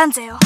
めんぜよ。